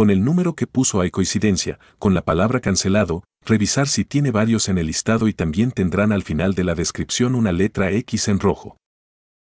con el número que puso hay coincidencia, con la palabra cancelado, revisar si tiene varios en el listado y también tendrán al final de la descripción una letra X en rojo.